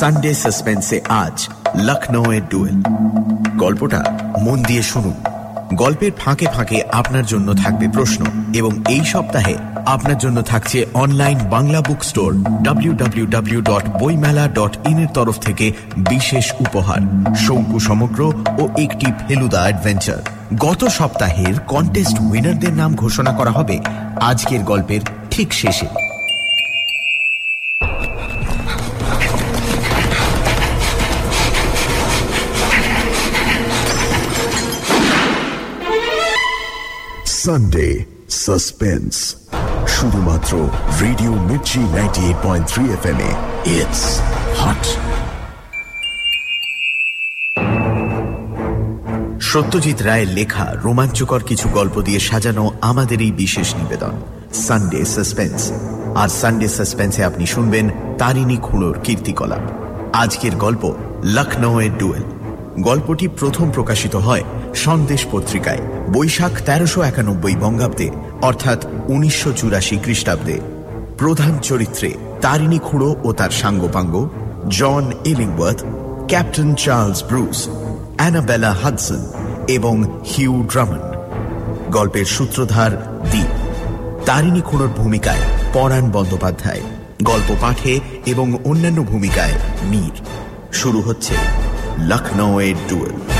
Sunday সাসপেন্সে আজ লখনৌ এর dual গল্পটা মন দিয়ে শুনুন। গল্পের ফাঁকে ফাঁকে আপনার জন্য থাকবে প্রশ্ন এবং এই সপ্তাহে আপনার জন্য থাকছে online Bangla book store W Boimela dot ইনের তরফ থেকে বিশেষ উপহার, শঙ্কু সমগ্র ও একটি ফেলুদা অ্যাডভেঞ্চার গত সপ্তাহের কন্টেস্ট উইনারদের নাম ঘোষণা করা হবে আজকের গল্পের ঠিক শেষে। সানডে সাসপেন্স শুধুমাত্র radio Mirchi ninety eight point three F M it's hot Satyajit রায়ের লেখা রোমাঞ্চকর কিছু গল্প দিয়ে সাজানো আমাদের এই বিশেষ নিবেদন সানডে সাসপেন্স আর সানডে সাসপেন্সে আপনি শুনবেন তারিণী খুঁড়োর কীর্তিকলাপ। আজকের গল্প লখনৌ এর ডুয়েল। গল্পটি প্রথম প্রকাশিত হয় সন্দেশ পত্রিকায়, বৈশাখ তেরোশো একানব্বই বঙ্গাব্দে, অর্থাৎ উনিশশো চুরাশি খ্রিস্টাব্দে। প্রধান চরিত্রে তারিণী খুঁড়ো ও তার সাঙ্গপাঙ্গ, John Ellingworth captain Charles Bruce, Annabella Hudson এবং হিউ ড্রামন। গল্পের সূত্রধার দ্বীপ তারিণী খুঁড়োর ভূমিকায় পরাণ বন্দ্যোপাধ্যায়, গল্প পাঠে এবং অন্যান্য ভূমিকায় মীর। শুরু হচ্ছে লখনৌ এর ডুয়েল।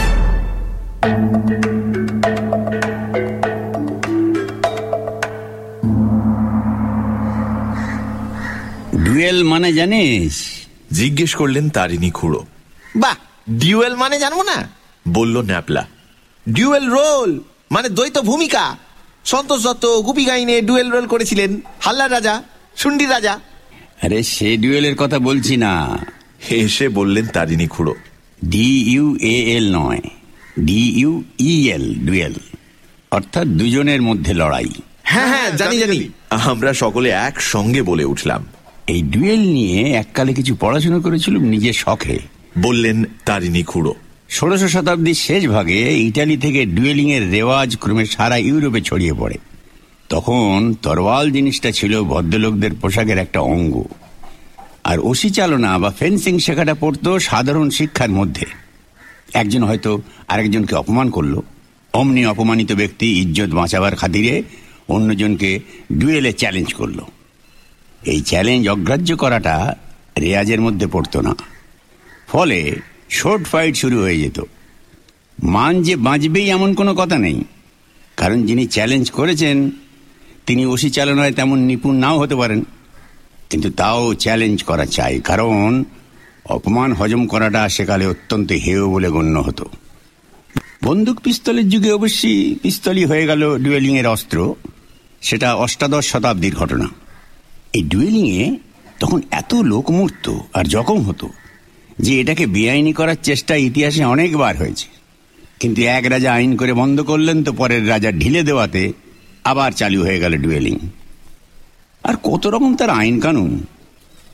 ডুয়েল মানে জানিস? জিজ্ঞেস করলেন তারিণী খুঁড়ো। বাহ! ডিউয়েল মানে জানব না? বলল ন্যাপলা। ডিউয়েল রোল মানে দ্বৈত ভূমিকা। সন্তোষ দত্ত গুপি গাইনে ডুয়েল রোল করেছিলেন। হাল্লার রাজা সুন্ডি রাজা। আরে সে ডুয়েলের কথা বলছি না। হেসে বললেন তারিণী খুঁড়ো। ডি ইউ এ এল নয়। D U E L duel অর্থাৎ দুজনের মধ্যে লড়াই। হ্যাঁ হ্যাঁ জানি জানি আমরা সকলে একসঙ্গে বলে উঠলাম। এই ডুয়েল নিয়ে এককালে কিছু পড়াশোনা করেছিলাম নিজের শখে। বললেন তারিণী খুঁড়ো। ষোড়শ শতাব্দীর শেষ ভাগে ইটালি থেকে ডুয়েলিং এর রেওয়াজ ক্রমে সারা ইউরোপে ছড়িয়ে পড়ে। তখন তরওয়াল জিনিসটা ছিল ভদ্রলোকদের পোশাকের একটা অঙ্গ। আর ওসি চালনা বা ফেন্সিং শেখাটা পড়তো সাধারণ শিক্ষার মধ্যে। একজন হয়তো আরেকজনকে অপমান করল। অমনি অপমানিত ব্যক্তি ইজ্জত বাঁচাবার খাতিরে অন্যজনকে ডুয়েলে চ্যালেঞ্জ করল। এই চ্যালেঞ্জ অগ্রাহ্য করাটা রেয়াজের মধ্যে পড়তো না। ফলে শর্ট ফাইট শুরু হয়ে যেত। মান যে বাঁচবেই এমন কোনো কথা নেই। কারণ যিনি চ্যালেঞ্জ করেছেন, তিনি ওসি চালনায় তেমন নিপুণ নাও হতে পারেন। কিন্তু তাও চ্যালেঞ্জ করা চাই। কারণ অপমান হজম করাটা সেকালে অত্যন্ত হেয় বলে গণ্য হতো। বন্দুক পিস্তলের যুগে অবশ্যই পিস্তলই হয়ে গেল ডুয়েলিং এর অস্ত্র। সেটা অষ্টাদশ শতাব্দীর ঘটনা। এই ডুয়েলিংয়ে তখন এত লোক মূর্ত আর জখম হতো যে এটাকে বেআইনি করার চেষ্টা ইতিহাসে অনেকবার হয়েছে। কিন্তু এক রাজা আইন করে বন্ধ করলেন তো পরের রাজা ঢিলে দেওয়াতে আবার চালু হয়ে গেল ডুয়েলিং। আর কত রকম তার আইন কানুন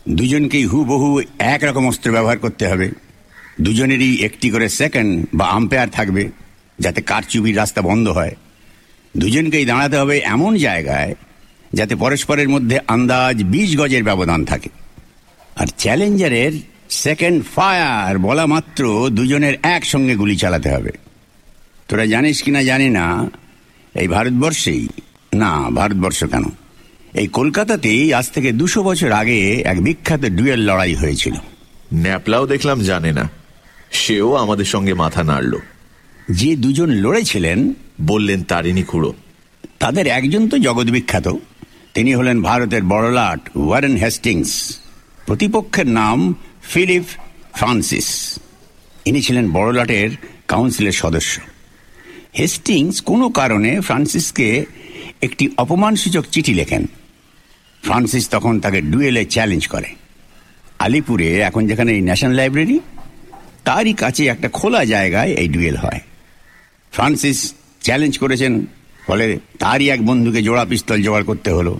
দুজনকেই হুবহু একরকম অস্ত্র ব্যবহার করতে হবে। দুজনেরই একটি করে সেকেন্ড বা আম্পায়ার থাকবে, যাতে কারচুপির রাস্তা বন্ধ হয়। দুজনকেই দাঁড়াতে হবে এমন জায়গায়, যাতে পরস্পরের মধ্যে আন্দাজ বিশ গজের ব্যবধান থাকে। আর চ্যালেঞ্জারের সেকেন্ড ফায়ার বলা মাত্র দুজনের একসঙ্গে গুলি চালাতে হবে। তোরা জানিস কিনা জানি না, এই ভারতবর্ষেই, না, ভারতবর্ষ কেন? এই কলকাতাতেই আজ থেকে দুশো বছর আগে এক বিখ্যাত ডুয়েল লড়াই হয়েছিল। ন্যাপলাও দেখলাম জানে না। সেও আমাদের সঙ্গে মাথা নাড়ল। যে দুজন লড়েছিলেন বললেন তারিণী খুঁড়ো। তাদের একজন তো জগৎ বিখ্যাত। তিনি হলেন ভারতের বড়লাট ওয়ারেন হেস্টিংস। প্রতিপক্ষের নাম ফিলিপ ফ্রান্সিস। ইনি ছিলেন বড়লাটের কাউন্সিলের সদস্য। হেস্টিংস কোনো কারণে ফ্রান্সিসকে একটি অপমানসূচক চিঠি লেখেন। ফ্রান্সিস তখন তাকে ডুয়েলে চ্যালেঞ্জ করে। আলিপুরে এখন যেখানে এই ন্যাশনাল লাইব্রেরি, তারই কাছে একটা খোলা জায়গায় এই ডুয়েল হয়। ফ্রান্সিস চ্যালেঞ্জ করেছেন, ফলে তারই এক বন্ধুকে জোড়া পিস্তল জোগাড় করতে হলো,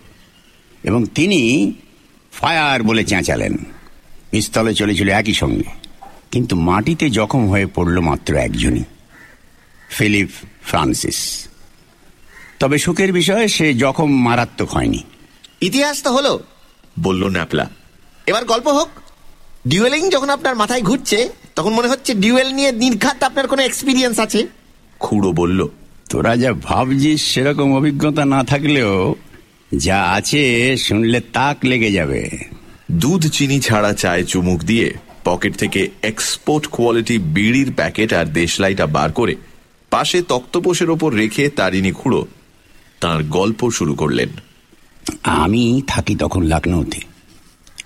এবং তিনি ফায়ার বলে চেঁচালেন। পিস্তলে চলেছিল একই সঙ্গে, কিন্তু মাটিতে জখম হয়ে পড়ল মাত্র একজনই, ফিলিপ ফ্রান্সিস। তবে সুখের বিষয়ে সে জখম মারাত্মক হয়নি। ইতিহাস তো হলো। বলল ন্যাপলা। এবার গল্প হোক। ডিউয়েলিং যখন আপনার মাথায় ঘুরছে তখন মনে হচ্ছে ডিউয়েল নিয়ে নির্ঘাত আপনার কোনো এক্সপিরিয়েন্স আছে। খুড়ো বলল তোরা যা ভাবছিস সেরকম অভিজ্ঞতা না থাকলেও যা আছে শুনলে তাক লেগে যাবে। দুধ চিনি ছাড়া চায় চুমুক দিয়ে পকেট থেকে এক্সপোর্ট কোয়ালিটি বিড়ির প্যাকেট আর দেশলাইটা বার করে পাশে তক্তপোষের ওপর রেখে তারিণী খুঁড়ো তার গল্প শুরু করলেন। আমি থাকি তখন লখনৌতে।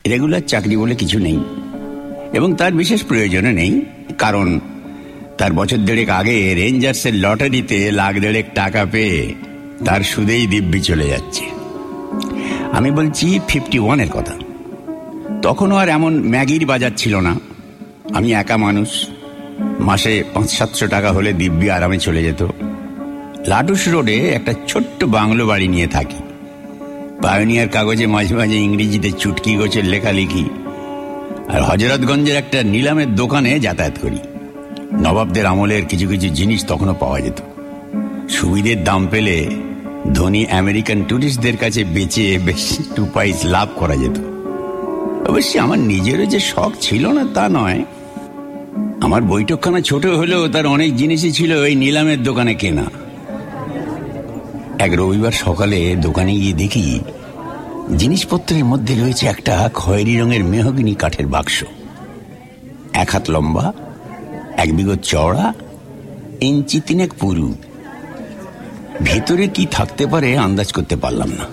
রেগুলার চাকরি বলে কিছু নেই। এবং তার বিশেষ প্রয়োজনও নেই, কারণ তার বছর দেড়েক আগে রেঞ্জার্সের লটারিতে লাখ দেড়েক টাকা পেয়ে তার সুদেই দিব্যি চলে যাচ্ছে। আমি বলছি ফিফটি ওয়ানের কথা। তখনও আর এমন ম্যাগির বাজার ছিল না। আমি একা মানুষ। মাসে পাঁচ সাতশো টাকা হলে দিব্যি আরামে চলে যেত। লাটুস রোডে একটা ছোট্ট বাংলো বাড়ি নিয়ে থাকি। পায়োনিয়ার কাগজে মাঝে মাঝে ইংরেজিতে চুটকি গোছের লেখালেখি। আর হজরতগঞ্জের একটা নিলামের দোকানে যাতায়াত করি। নবাবদের আমলের কিছু কিছু জিনিস তখনও পাওয়া যেত। সুবিধের দাম পেলে ধনী আমেরিকান ট্যুরিস্টদের কাছে বেচে বেশ টু পাইস লাভ করা যেত। অবশ্যই আমার নিজেরও যে শখ ছিল না তা নয়। আমার বৈঠকখানা ছোট হলেও তার অনেক জিনিসই ছিল ওই নিলামের দোকানে কেনা। এক রবিবার সকালে দোকানে গিয়ে দেখি জিনিসপত্রের মধ্যে রয়েছে একটা খয়েরি রঙের মেহগিনি কাঠের বাক্স। এক হাত লম্বা, এক বিগত চওড়া, ইঞ্চি তিনেক পুরু। ভেতরে কি থাকতে পারে আন্দাজ করতে পারলাম না।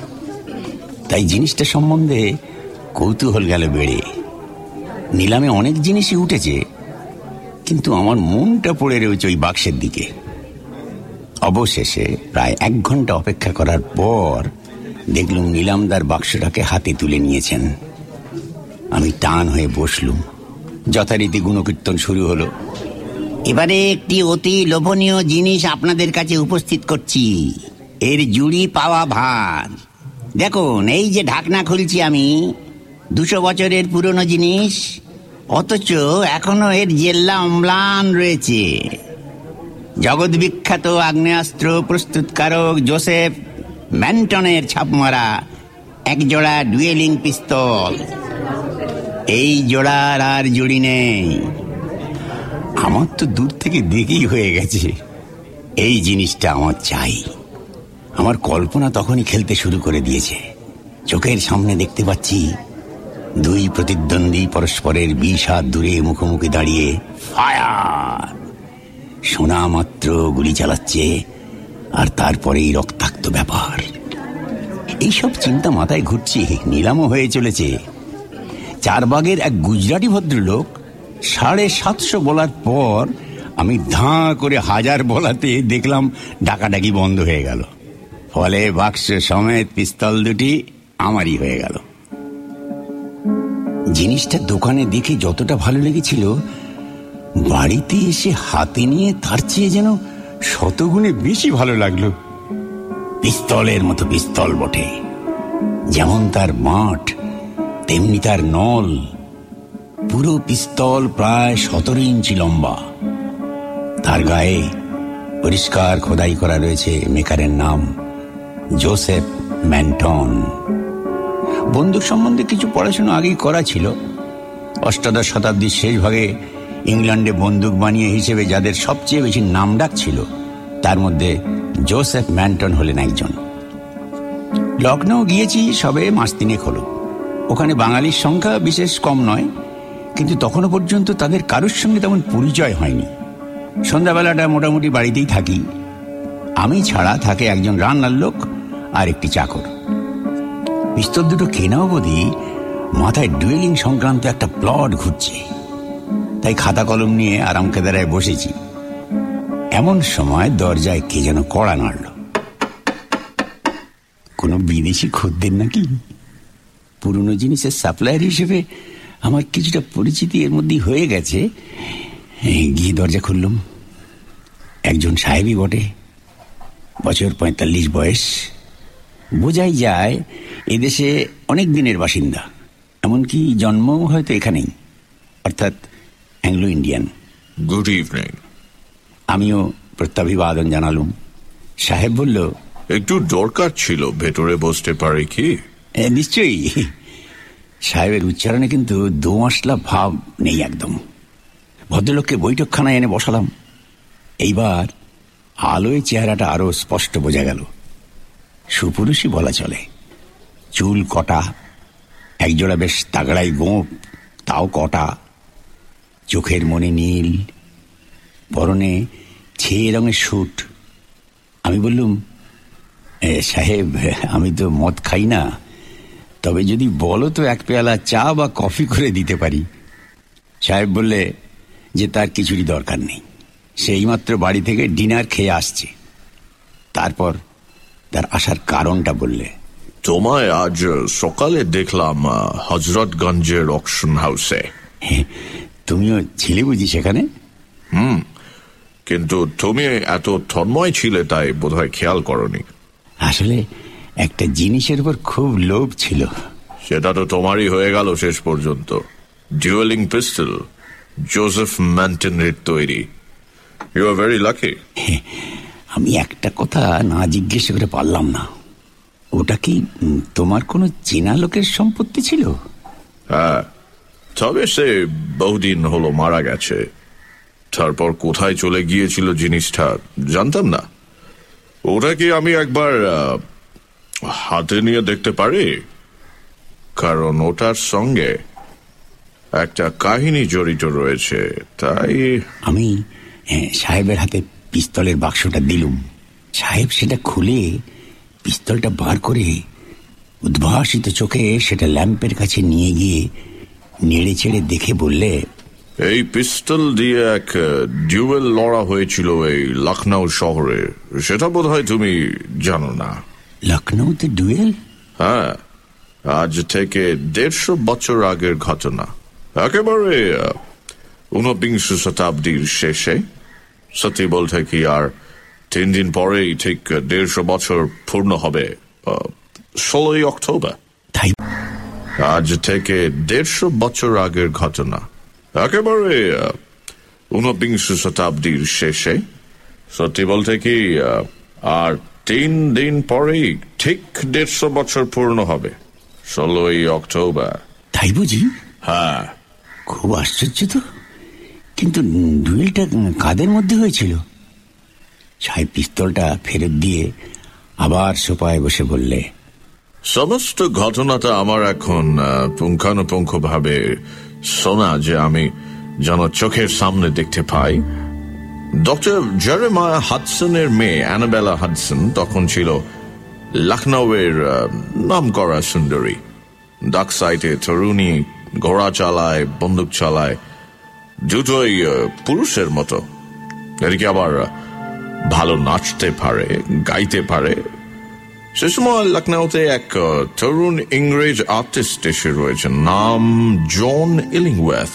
তাই জিনিসটা সম্বন্ধে কৌতূহল গেল বেড়ে। নিলামে অনেক জিনিসই উঠেছে, কিন্তু আমার মনটা পড়ে রয়েছে ওই বাক্সের দিকে। অবশেষে প্রায় এক ঘণ্টা অপেক্ষা করার পর দেখলুম নিলামদার বাক্সটাকে হাতে তুলে নিয়েছেন। আমি টান হয়ে বসলুম। যথারীতি গুণকীর্তন শুরু হলো। এবারে একটি অতি লোভনীয় জিনিস আপনাদের কাছে উপস্থিত করছি। এর জুড়ি পাওয়া ভার। দেখুন, এই যে ঢাকনা খুলছি আমি, দুশো বছরের পুরনো জিনিস, অথচ এখনও এর জেল্লা অম্লান রয়েছে। জগৎ বিখ্যাত আগ্নেয়াস্ত্র প্রস্তুতকারক জোসেফ ম্যান্টনের ছাপমারা, এক জোড়া ডুয়েলিং পিস্তল। এই জোড়ার আর জুড়ি নেই। আমার তো দূর থেকে দেখেই হয়ে গেছে। এই জিনিসটা আমার চাই। আমার কল্পনা তখনই খেলতে শুরু করে দিয়েছে। চোখের সামনে দেখতে পাচ্ছি দুই প্রতিদ্বন্দ্বী পরস্পরের বিষ হাত দূরে মুখোমুখি দাঁড়িয়ে ফায়ার। শোনা মাত্র গুলি চালাচ্ছে, আর তারপরেই রক্তাক্ত ব্যাপার। এইসব চিন্তা মাথায় ঘুরছে, নিলামও হয়ে চলেছে। চারবাগের এক গুজরাটি ভদ্রলোক সাড়ে সাতশো বলার পর আমি ধাঁ করে হাজার বলাতে দেখলাম ডাকাডাকি বন্ধ হয়ে গেল। ফলে বাক্স সমেত পিস্তল দুটি আমারই হয়ে গেল। জিনিসটা দোকানে দেখে যতটা ভালো লেগেছিল বাড়িতে এসে হাতে নিয়ে তার চেয়ে যেন শতগুণে বেশি ভালো লাগল। পিস্তলের মতো পিস্তল বটে। যেমন তার মাঠ, তেমনি তার নল। পুরো পিস্তল প্রায় সতেরো ইঞ্চি লম্বা। তার গায়ে পরিষ্কার খোদাই করা রয়েছে মেকারের নাম জোসেফ ম্যান্টন। বন্দুক সম্বন্ধে কিছু পড়াশোনা আগেই করা ছিল। অষ্টাদশ শতাব্দীর শেষ ভাগে ইংল্যান্ডে বন্দুক বানিয়ে হিসেবে যাদের সবচেয়ে বেশি নামডাক ছিল, তার মধ্যে জোসেফ ম্যান্টন হলেন একজন। লখনৌ গিয়েছি সবে মাস তিনেক হলো। ওখানে বাঙালির সংখ্যা বিশেষ কম নয়, কিন্তু তখনও পর্যন্ত তাদের কারোর সঙ্গে তেমন পরিচয় হয়নি। সন্ধ্যাবেলাটা মোটামুটি বাড়িতেই থাকি। আমি ছাড়া থাকে একজন রান্নার লোক আর একটি চাকর। পিস্তল দুটো কেনা অবধি মাথায় ডুয়েলিং সংক্রান্ত একটা প্লট ঘুরছে। তাই খাতা কলম নিয়ে আরাম কেদারায় বসেছি। এমন সময় দরজায় কে যেন কড়া নাড়ল। কোনো বিদেশি খদ্দের নাকি? পুরনো জিনিসের সাপ্লায়ার হিসেবে আমার কিছুটা পরিচিতি এর মধ্যেই হয়ে গেছে। গিয়ে দরজা খুললুম। একজন সাহেবই বটে। বছর পঁয়তাল্লিশ বয়স। বোঝাই যায় এদেশে অনেক দিনের বাসিন্দা। এমনকি জন্মও হয়তো এখানেই। অর্থাৎ অ্যাংলো ইন্ডিয়ান গুড ইভিনিং আমিও প্রত্যাভিবাদন জানালুম সাহেব বলল একটু দরকার ছিল ভেতরে বসতে পারে কি? "এ, নিশ্চয়ই। সাহেবের উচ্চারণে কিন্তু দোমশলা ভাব নেই একদম। ভদ্রলোককে বৈঠকখানায় এনে বসালাম। এইবার আলোয় চেহারাটা আরও স্পষ্ট বোঝা গেল। সুপুরুষই বলা চলে। চুল কটা একজোড়া বেশ তাগড়াই গোঁপ তাও কটা। চোখের মনে নীল পরনে ছেয়ে রঙের স্যুট। আমি বললুম "এ, সাহেব আমি তো মদ খাই না। তবে যদি বলো তো এক পেয়ালা চা বা কফি করে দিতে পারি। সাহেব বললে যে তার কিছুরই দরকার নেই। সেইমাত্র বাড়ি থেকে ডিনার খেয়ে আসছে। তারপর তার আসার কারণটা বললে তোমায় আজ সকালে দেখলাম হজরতগঞ্জের অকশন হাউসে "হে, তুমিও ছিলে বুঝি সেখানে? হুম কিন্তু তুমি এত তন্ময় ছিলে তাই বোধহয় খেয়াল করনি। আসলে একটা জিনিসের উপর খুব লোভ ছিল। সেটা তো তোমারই হয়ে গেল শেষ পর্যন্ত। ডুয়েলিং পিস্তল জোসেফ ম্যান্টনের তৈরি। ইউ আর ভেরি লাকি আমি একটা কথা না জিজ্ঞেস করে পারলাম না। ওটা কি তোমার কোনো চেনা লোকের সম্পত্তি ছিল? হ্যাঁ তবে সে বহুদিন হলো মারা গেছে। তারপর কোথায় চলে গিয়েছিল জিনিসটা জানতাম না। ওটা কি আমি একবার হাতে নিয়ে দেখতে পারি? কারণ ওটার সঙ্গে একটা কাহিনী জড়িত রয়েছে, তাই আমি সাহেবের হাতে পিস্তলের বাক্সটা দিলুম। সাহেব সেটা খুলে পিস্তলটা বার করে উদ্ভাসিত চোখে সেটা ল্যাম্পের কাছে নিয়ে গিয়ে নেড়ে চেড়ে দেখে বললে এই পিস্তল দিয়ে এক ডিউয়েল লড়া হয়েছিল এই লখনৌ শহরে। সেটা বোধহয় তুমি জানো না। লখনৌতে ডুয়েল? হ্যাঁ আজ থেকে দেড়শো বছর আগের ঘটনা। একেবারে ঊনবিংশ শতাব্দীর শেষে। সত্যি বলতে কি আর তিন দিন পরেই ঠিক দেড়শো বছর পূর্ণ হবে ষোলোই অক্টোবর। তাই আজ থেকে দেড়শো বছর আগের ঘটনা। একেবারে ঊনবিংশ শতাব্দীর শেষে। সত্যি বলতে কি আর তিন দিন পরেই ঠিক দেড়শো বছর পূর্ণ হবে ষোলোই অক্টোবর। তাই বুঝি? হ্যাঁ। খুব আশ্চর্য তো। কিন্তু ডুয়েলটা কাদের মধ্যে হয়েছিল? সাহেব পিস্তলটা ফেরত দিয়ে আবার সোপায় বসে বললে সমস্ত ঘটনাটা আমার এখন পুঙ্খানুপুঙ্খ ভাবে শোনা যে আমি যেন চোখের সামনে দেখতে পাই। ডক্টর জেরেমা হাডসনের মেয়ে অ্যানাবেলা হাডসন তখন ছিল লখনৌয়ের নাম করা সুন্দরী। ডাক সাইটে তরুণী, ঘোড়া চালায়, বন্দুক চালায়, দুটোই পুরুষের মতো। এদিকে আবার ভালো নাচতে পারে, গাইতে পারে সে সময় লখনৌতে এক তরুণ ইংরেজ আর্টিস্ট এসে রয়েছে নাম জন ইলিংওয়েথ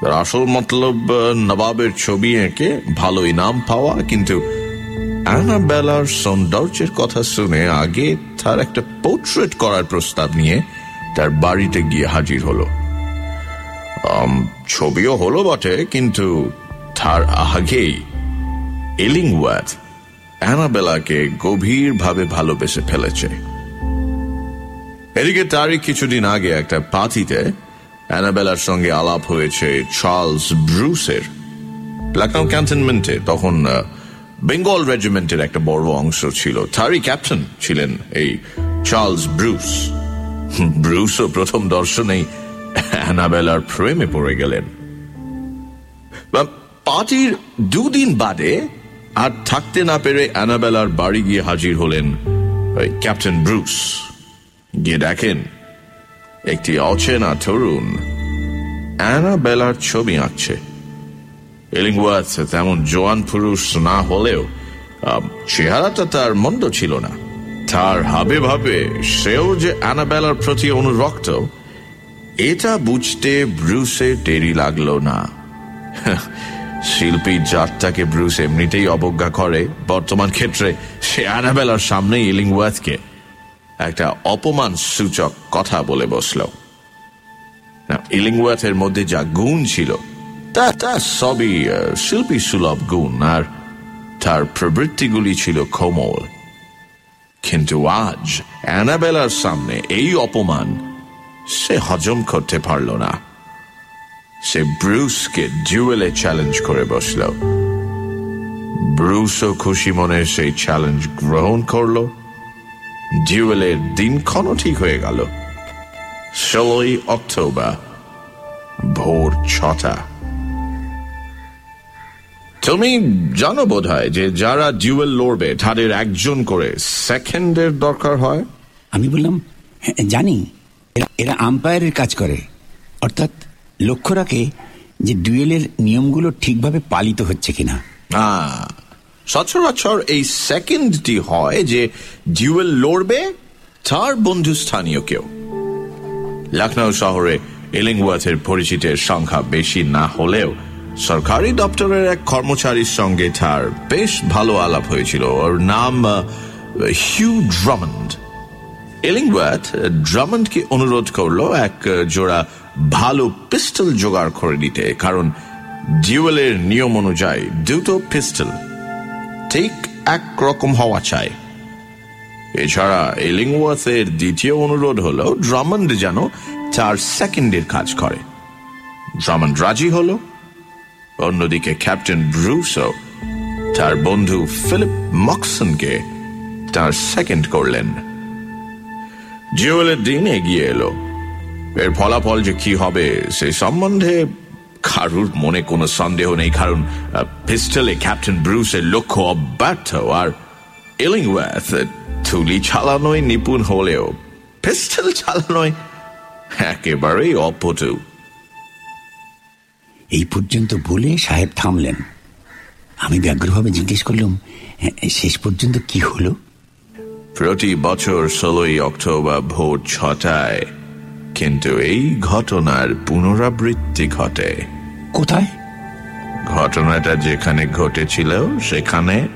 তার আসল মতলব নবাবের ছবি এঁকে ভালো ইনাম পাওয়া, কিন্তু অ্যানাবেলার সৌন্দর্যের কথা শুনে আগে তার একটা পোর্ট্রেট করার প্রস্তাব নিয়ে তার বাড়িতে গিয়ে হাজির হলো। ছবিও হলো বটে, কিন্তু তার আগেই ইলিংওয়াথ অ্যানাবেলাকে গভীরভাবে ভালোবেসে ফেলেছে। এদিকে তারই কিছুদিন আগে একটা পার্টিতে অ্যানাবেলার সঙ্গে আলাপ হয়েছে চার্লস ব্রুসের। লখনৌ ক্যান্টনমেন্টে তখন বেঙ্গল রেজিমেন্টের একটা বড় অংশ ছিল। তারই ক্যাপ্টেন ছিলেন এই চার্লস ব্রুস। ব্রুসও প্রথম দর্শনেই অ্যানাবেলার প্রেমে পড়ে গেলেন। পার্টির দুদিন বাদে আর থাকতে না পেরে অ্যানাবেলার বাড়ি গিয়ে হাজির হলেন ক্যাপ্টেন ব্রুস। গিয়ে দেখেন, একটি অচেনা তরুণ অ্যানাবেলার ছবি আঁকছে। এলিংওয়াথ তেমন জোয়ান পুরুষ না হলেও চেহারাটা তার মন্দ ছিল না। তার হাবে ভাবে সেও যে অ্যানাবেলার প্রতি অনুরক্ত, এটা বুঝতে ব্রুসে দেরি লাগল না। শিল্পী জাতটাকে ব্রুস এমনিতেই অবজ্ঞা করে। বর্তমান ক্ষেত্রে সে অ্যানাবেলার সামনে ইলিংওয়াথকে একটা অপমান সূচক কথা বলে বসল। ইলিংওয়াথের মধ্যে যা গুণ ছিল, তা তা সবই শিল্পী সুলভ গুণ, আর তার প্রবৃত্তিগুলি ছিল কোমল। কিন্তু আজ অ্যানাবেলার সামনে এই অপমান সে হজম করতে পারল না। সে ব্রুসকে ডুয়েলে চ্যালেঞ্জ করে বসল। ব্রুসও খুশি মনে সেই চ্যালেঞ্জ গ্রহণ করল। ডুয়েলের দিনক্ষণও ঠিক হয়ে গেল। ষোলোই অক্টোবর ভোর ছটা। তুমি জানো বোধ হয় যে যারা ডুয়েল লড়বে তাদের একজন করে সেকেন্ডের দরকার হয়? আমি বললাম "হ্যাঁ, জানি। এরা আম্পায়ারের কাজ করে। অর্থাৎ লক্ষ্য রাখে যে ডুয়েলের নিয়মগুলো ঠিকভাবে পালিত হচ্ছে কিনা। সচরাচর এই সেকেন্ডটি হয় যে ডিউয়েল লড়বে তার বন্ধু স্থানীয় কেউ। লখনৌ শহরে ইলিংওয়াথের পরিচিতের সংখ্যা বেশি না হলেও সরকারি দপ্তরের এক কর্মচারীর সঙ্গে তার বেশ ভালো আলাপ হয়েছিল। ওর নাম হিউ ড্রামন্ড। এলিংওয়াথ ড্রামন্ডকে অনুরোধ করল এক জোড়া ভালো পিস্টল জোগাড় করে নিতে, কারণ ডিউয়েলের নিয়ম অনুযায়ী দুটো পিস্টল ঠিক একরকম হওয়া চাই। এছাড়া এলিংওয়াথের দ্বিতীয় অনুরোধ হলো ড্রামন্ড যেন চার সেকেন্ডের কাজ করে। ড্রামন্ড রাজি হলো। অন্যদিকে ক্যাপ্টেন ব্রুসও তার বন্ধু ফিলিপ মক্সনকে তার সেকেন্ড করলেন। জুয়েলের দিন এগিয়ে এলো। এর ফলাফল যে কি হবে সে সম্বন্ধে কারুর মনে কোনো সন্দেহ নেই কারণ পিস্টলে ক্যাপ্টেন ব্রুসের লক্ষ্য অব্যর্থ আর ইলিংওয়াথ থুলি চালানোয় নিপুণ হলেও পিস্টল চালানোয় একেবারেই অপটু। এই পর্যন্ত বলে সাহেব থামলেন। আমি ব্যগ্রভাবে জিজ্ঞেস করলাম "হ্যাঁ, শেষ পর্যন্ত কি হলো? প্রতি বছর ষোলোই অক্টোবর ভোর ছটায় কিন্তু এই ঘটনার পুনরাবৃত্তি ঘটে। কোথায়? ঘটনাটা যেখানে ঘটেছিল সেখানে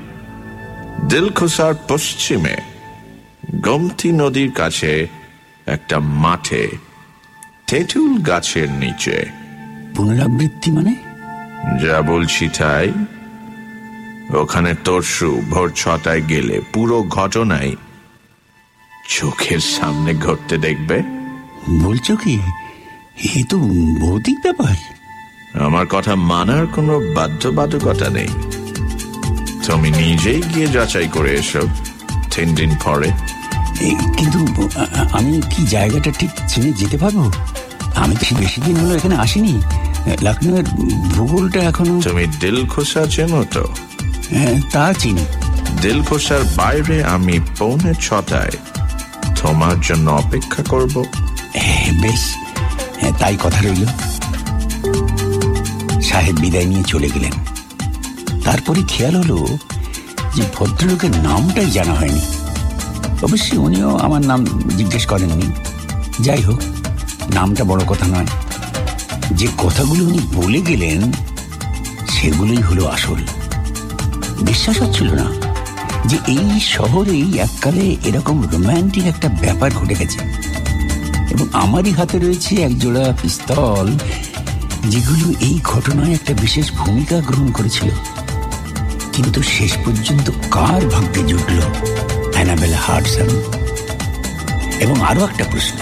দিলখুসার পশ্চিমে গমতি নদীর কাছে একটা মাঠে তেঁতুল গাছের নিচে। পুনরাবৃত্তি মানে? যা বলছি তাই ওখানে তরশু ভোর ছটায় গেলে পুরো ঘটনাই চোখের সামনে ঘটতে দেখবে। বলছো কি? এ তো ভৌতিক ব্যাপার। আমার কথা মানার কোনো বাধ্যবাধকতা নেই। তুমি নিজেই গিয়ে যাচাই করে এসো তিন দিন পরে। কিন্তু আমি কি জায়গাটা ঠিক চিনে যেতে পারব? আমি তো বেশি দিন হলো এখানে আসিনি। লখনৌয়ের ভূগোলটা এখনও তুমি দিলখুশা চেনো তো? হ্যাঁ, তা চিনি। দিলখুশার বাইরে আমি পৌনে ছটায় তোমার জন্য অপেক্ষা করব। বেশ। হ্যাঁ, তাই কথা রইল। সাহেব বিদায় নিয়ে চলে গেলেন। তারপরে খেয়াল হলো যে ভদ্রলোকের নামটাই জানা হয়নি। অবশ্যই উনিও আমার নাম জিজ্ঞেস করেননি। যাই হোক নামটা বড় কথা নয়। যে কথাগুলো উনি বলে গেলেন সেগুলোই হলো আসল। বিশ্বাস হচ্ছিল না যে এই শহরেই এককালে এরকম রোম্যান্টিক একটা ব্যাপার ঘটে গেছে। এবং আমারই হাতে রয়েছে এক জোড়া পিস্তল, যেগুলো এই ঘটনায় একটা বিশেষ ভূমিকা গ্রহণ করেছিল। কিন্তু শেষ পর্যন্ত কার ভাগ্যে জুটল অ্যানাবেলা হার্টসন? এবং আরও একটা প্রশ্ন,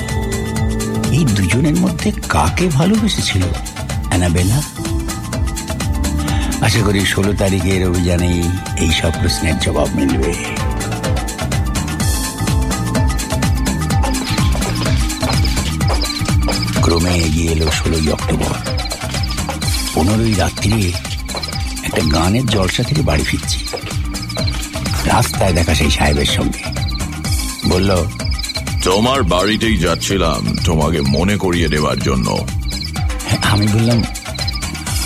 এই দুজনের মধ্যে কাকে ভালোবেসেছিল অ্যানাবেলা? আশা করি ষোলো তারিখের অভিযানেই এই সব প্রশ্নের জবাব মিলবে। ক্রমে এগিয়ে এলো ষোলোই অক্টোবর। পনেরোই রাত্রিরে একটা গানের জলসা থেকে বাড়ি ফিরছি। রাস্তায় দেখা সেই সাহেবের সঙ্গে। বলল তোমার বাড়িতেই যাচ্ছিলাম তোমাকে মনে করিয়ে দেওয়ার জন্য। আমি বললাম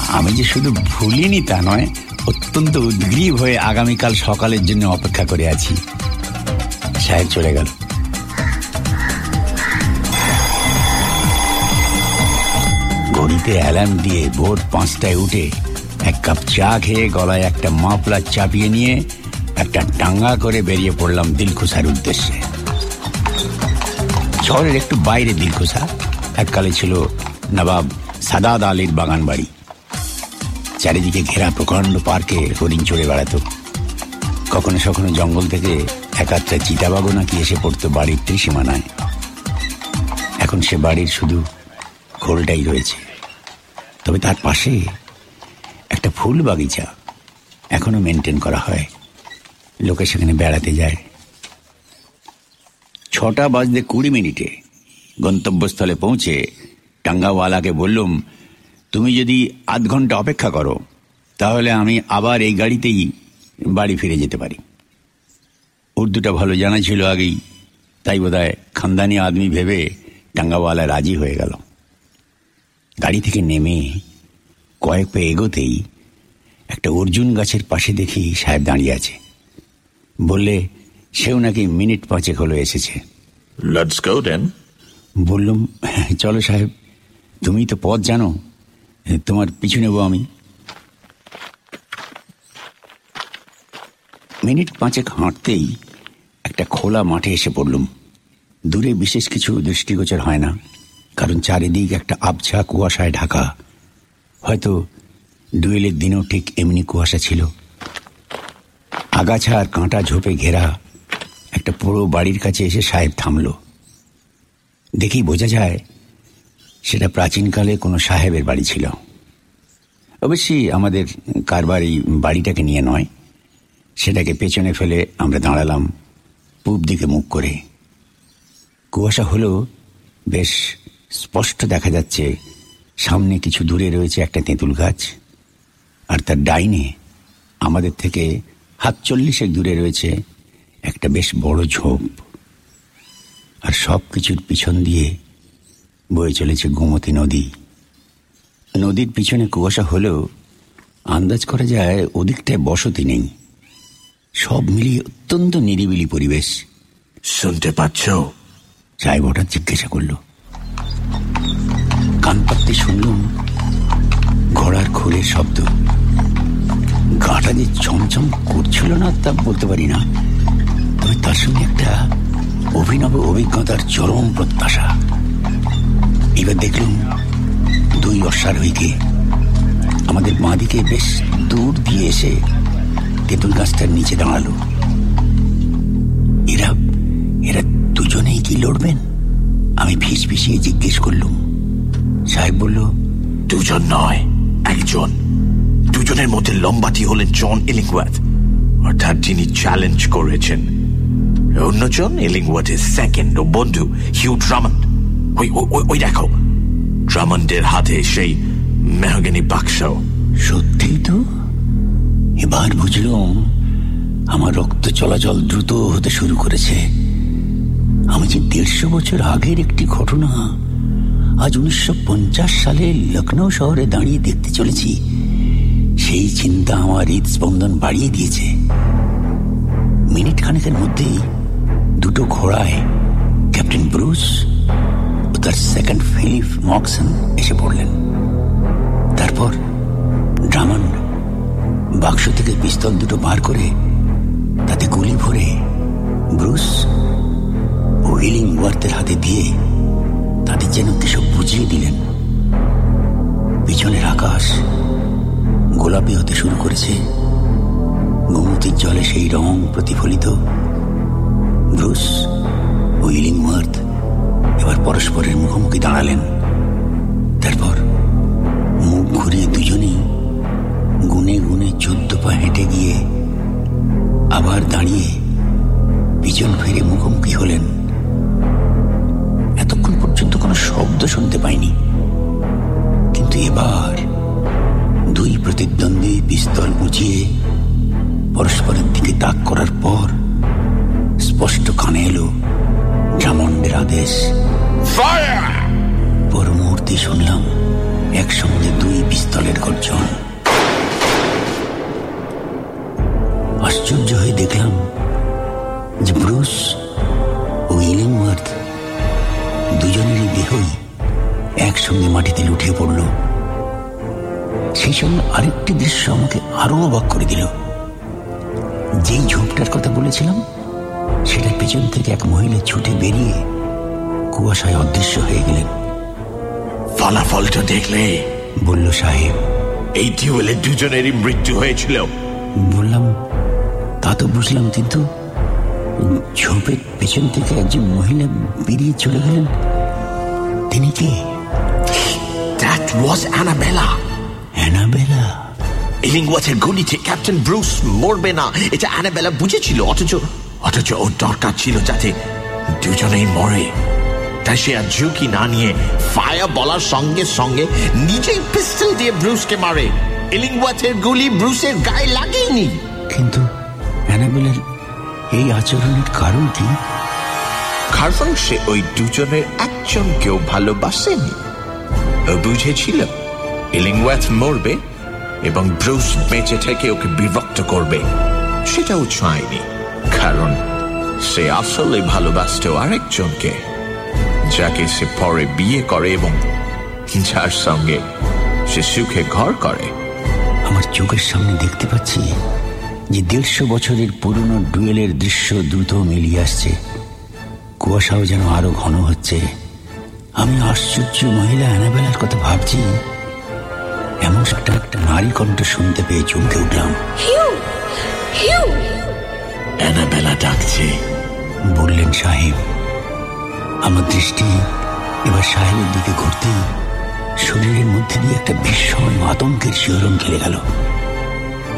আমি যে শুধু ভুলিনি তা নয় অত্যন্ত উদ্গ্রীব হয়ে আগামীকাল সকালের জন্য অপেক্ষা করে আছি। সাহেব চলে গেল। ঘড়িতে অ্যালার্ম দিয়ে ভোর পাঁচটায় উঠে এক কাপ চা খেয়ে গলায় একটা মাফলার চাপিয়ে নিয়ে একটা টাঙ্গা করে বেরিয়ে পড়লাম দিলখুশার উদ্দেশ্যে। শহরের একটু বাইরে দিলখুশা এককালে ছিল নবাব সাদাদ আলীর বাগান বাড়ি। চারিদিকে ঘেরা প্রকাণ্ড পার্কে হরিণ চড়ে বেড়াতো। কখনো সখনো জঙ্গল থেকে একাত্রা চিতাবাগো নাকি এসে পড়তো বাড়ির ত্রিসীমানায়। এখন সে বাড়ির শুধু খোলটাই রয়েছে। তবে তার পাশে একটা ফুল বাগিচা এখনও মেনটেন করা হয়। লোকে সেখানে বেড়াতে যায়। ছটা বাজতে কুড়ি মিনিটে গন্তব্যস্থলে পৌঁছে টাঙ্গাওয়ালাকে বললুম, তুমি যদি আধ ঘণ্টা অপেক্ষা করো, তাহলে আমি আবার এই গাড়িতেই বাড়ি ফিরে যেতে পারি। উর্দুটা ভালো জানা ছিল আগেই, তাই বোধ হয় খানদানি আদমি ভেবে টাঙ্গাওয়ালা রাজি হয়ে গেল। গাড়ি থেকে নেমে কয়েক পে এগোতেই একটা অর্জুন গাছের পাশে দেখি সাহেব দাঁড়িয়ে আছে। বললে সেও নাকি মিনিট পাঁচেক হলো এসেছে। বললুম চলো সাহেব তুমি তো পথ জানো তোমার পিছু নেব আমি। মিনিট পাঁচেক হাঁটতেই একটা খোলা মাঠে এসে পড়লুম। দূরে বিশেষ কিছু দৃষ্টিগোচর হয় না। কারণ চারিদিক একটা আবছা কুয়াশায় ঢাকা। হয়তো ডুয়েলের দিনেও ঠিক এমনি কুয়াশা ছিল। আগাছা আর কাঁটা ঝোপে ঘেরা একটা পুরো বাড়ির কাছে এসে সাহেব থামল। দেখি বোঝা যায় সেটা প্রাচীনকালে কোনো সাহেবের বাড়ি ছিল। অবশ্যই আমাদের কারবার এই বাড়িটাকে নিয়ে নয়। সেটাকে পেছনে ফেলে আমরা দাঁড়ালাম পূব দিকে মুখ করে। কুয়াশা হলেও বেশ স্পষ্ট দেখা যাচ্ছে সামনে কিছু দূরে রয়েছে একটা তেঁতুল গাছ আর তার ডাইনে আমাদের থেকে হাত চল্লিশেক দূরে রয়েছে একটা বেশ বড় ঝোপ। আর সব কিছুর পিছন দিয়ে বয়ে চলেছে গোমতী নদী। নদীর পিছনে কুয়াশা হলেও আন্দাজ করা যায় ওদিকটায় বসতি নেই। সব মিলিয়ে অত্যন্ত নিরিবিলি পরিবেশ। শুনতে পাচ্ছ? সাহেব হঠাৎ জিজ্ঞাসা করল কান পাততে শুনলুম ঘোড়ার খোলের শব্দ। গাটা যে চমচম করছিল না তা বলতে পারি না, তবে তার সঙ্গে একটা অভিনব অভিজ্ঞতার চরম প্রত্যাশা। এবার দেখলুম দুই অশ্বারোহীকে আমাদের বাঁদিকে বেশ দূর দিয়ে এসে তেঁতুল গাছটার নিচে দাঁড়াল। এরা এরা দুজনেই কি লড়বেন? আমি ফিস ফিসিয়ে জিজ্ঞেস করলুম। সাহেব বলল, দুজন নয়, একজন। দুজনের মধ্যে লম্বাটি হলেন জন ইলিংওয়াথ অর্থাৎ যিনি চ্যালেঞ্জ করেছেন। অন্যজন ইলিংওয়াথের সেকেন্ড ও বন্ধু, হিউ ড্রামন্ড। ওই- ওই দেখো, ড্রামন্ডের হাতে সেই মেহগানি বাক্স। সত্যি তো? এবার বুঝলুম আমার রক্ত চলাচল দ্রুত হতে শুরু করেছে। আমি যে দেড়শো বছর আগের একটি ঘটনা আজ উনিশশো পঞ্চাশ সালে লখনৌ শহরে দাঁড়িয়ে দেখতে চলেছি। সেই চিন্তা আমার হৃদস্পন্দন বাড়িয়ে দিয়েছে। মিনিট খানেকের মধ্যেই দুটো ঘোড়ায় ক্যাপ্টেন ব্রুস ও তার সেকেন্ড ফিলিপ মক্সন এসে পড়লেন। তারপর ড্রামন্ড বাক্স থেকে পিস্তল দুটো বার করে তাতে গুলি ভরে ব্রুস ও ইলিং ওয়ার্থের হাতে দিয়ে তাদের যেন কিসব বুঝিয়ে দিলেন। পিছনের আকাশ গোলাপি হতে শুরু করেছে। গোমতির জলে সেই রং প্রতিফলিত। ব্রুস ও ইলিং ওয়ার্থ এবার পরস্পরের মুখোমুখি দাঁড়ালেন। তারপর মুখ ঘুরিয়ে দুজনেই গুনে গুনে চোদ্দ পা হেঁটে গিয়ে আবার দাঁড়িয়ে পিছন ফিরে মুখোমুখি হলেন। পর্যন্ত কোনো শব্দ শুনতে পাইনি। কিন্তু এবার দুই প্রতিদ্বন্দ্বী পিস্তল উঁচিয়ে পরস্পরের দিকে তাক করার পর স্পষ্ট কানে এলো ড্রামন্ডের আদেশ। পর মুহূর্তে শুনলাম একসঙ্গে দুই পিস্তলের গর্জন। আশ্চর্য হয়ে দেখলাম যে ব্রুস ও ইলিংওয়ার্থ দুজনেরই দেহই একসঙ্গে মাটিতে লুটিয়ে পড়ল। সেই সঙ্গে আরেকটি দৃশ্য আমাকে আরও অবাক করে দিল। যেই ঝোপটার কথা বলেছিলাম সেটার পেছন থেকে এক মহিলা ছুটে বেরিয়ে কুয়াশায় অদৃশ্য হয়ে গেলেন। ফলাফলটা দেখলে? বলল সাহেব। এই ডিউয়েলে দুজনেরই মৃত্যু হয়েছিল। বললাম তা তো বুঝলাম কিন্তু ঝোপের পেছন থেকে একজন মহিলা বেরিয়ে চলে গেলেন। তিনি কে? দ্যাট ওয়াজ অ্যানাবেলা অ্যানাবেলা গুলিতে ক্যাপ্টেন ব্রুস মরবে না এটা অ্যানাবেলা বুঝেছিল অথচ অথচ ওর দরকার ছিল যাতে দুজনেই মরে। তাই সে আর ঝুঁকি না নিয়ে ফায়ার বলার সঙ্গে সঙ্গে নিজেই পিস্তল দিয়ে ব্রুসকে মারে। ইলিংওয়াথের গুলি ব্রুসের গায়ে লাগেনি কিন্তু অ্যানাবেলের এই আচরণের কারণ কি? কারণ সে ওই দুজনের একজনকেও ভালোবাসেনি। ও বুঝেছিল ইলিংওয়াথ মরবে এবং ব্রুস বেঁচে থেকে ওকে বিভক্ত করবে। সেটাও চায়নি কারণ সে আসলে ভালোবাসত আরেকজনকে যাকে সে পরে বিয়ে করে এবং যার সঙ্গে সে সুখে ঘর করে। আমার চোখের সামনে দেখতে পাচ্ছি যে দেড়শো বছরের পুরনো ডুয়েলের দৃশ্য দ্রুত মিলিয়ে আসছে। কুয়াশাও যেন আরও ঘন হচ্ছে। আমি আশ্চর্য মহিলা অ্যানাবেলার কথা ভাবছি। এমন একটা একটা নারী কণ্ঠ শুনতে পেয়ে চমকে উঠলাম। অ্যানাবেলা ডাকছে বললেন সাহেব। আমার দৃষ্টি এবার সাহেবের দিকে ঘুরতেই শরীরের মধ্যে দিয়ে একটা ভীষণ আতঙ্কের শিহরণ খেলে গেল।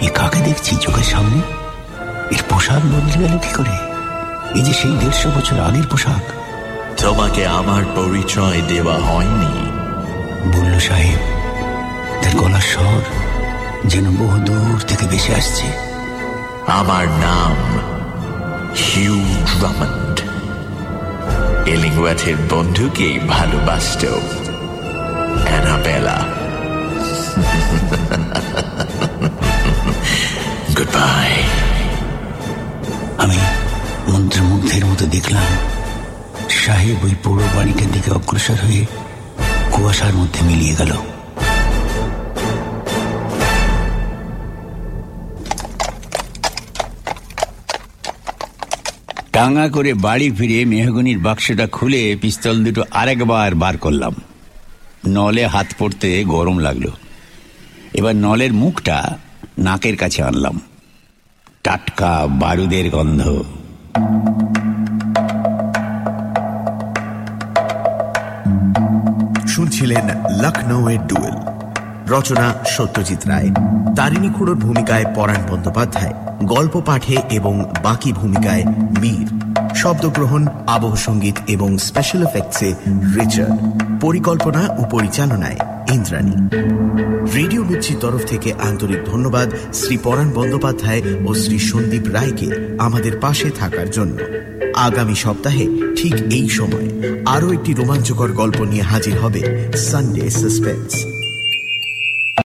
এ কাকে দেখছি চোখের সামনে? এর পোশাক বদলে গেল কি করে? এই যে সেই দেড়শো বছর আগের পোশাক। তোমাকে আমার পরিচয় দেওয়া হয়নি। বলল সাহেব তার গলার স্বর যেন বহু দূর থেকে বেশি আসছে। আমার নাম হিউ ড্রামন্ড এলিংওয়াথের বন্ধুকে ভালোবাসত অ্যানাবেলা। বাই আমি মন্ত্রমুগ্ধের মতো দেখলাম সাহেব ওই পুরো বাড়িটার দিকে অগ্রসর হয়ে কুয়াশার মধ্যে মিলিয়ে গেল। টাঙা করে বাড়ি ফিরে মেহগনির বাক্সটা খুলে পিস্তল দুটো আরেকবার বার করলাম। নলে হাত পড়তে গরম লাগল। এবার নলের মুখটা নাকের কাছে আনলাম। টাটকা বারুদের গন্ধ। শুনছিলেন এর ডুয়েল। রচনা সত্যজিৎ রায়। তারিণী খুড়োর ভূমিকায় পরাণ বন্দ্যোপাধ্যায়। গল্প পাঠে এবং বাকি ভূমিকায় মীর। শব্দগ্রহণ, আবহ সংগীত এবং স্পেশাল এফেক্টসে রিচার্ড। পরিকল্পনা ও পরিচালনায় ইন্দ্রাণী। রেডিও মির্চির তরফ থেকে আন্তরিক ধন্যবাদ শ্রী পরাণ বন্দ্যোপাধ্যায় ও শ্রী সন্দীপ রায়কে আমাদের পাশে থাকার জন্য। আগামী সপ্তাহে ঠিক এই সময় আরও একটি রোমাঞ্চকর গল্প নিয়ে হাজির হবে সানডে সাসপেন্স